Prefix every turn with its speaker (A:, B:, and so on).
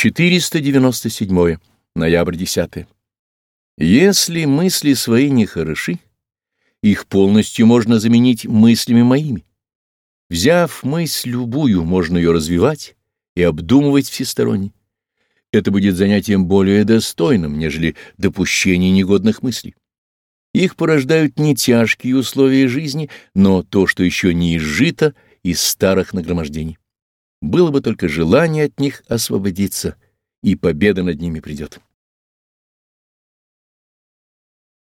A: 497. Ноябрь 10. Если мысли свои не хороши, их полностью можно заменить мыслями моими. Взяв мысль любую, можно ее развивать и обдумывать всесторонне. Это будет занятием более достойным, нежели допущение негодных мыслей. Их порождают не тяжкие условия жизни, но то, что еще не изжито из старых нагромождений. Было бы только желание от них освободиться, и победа над ними придет.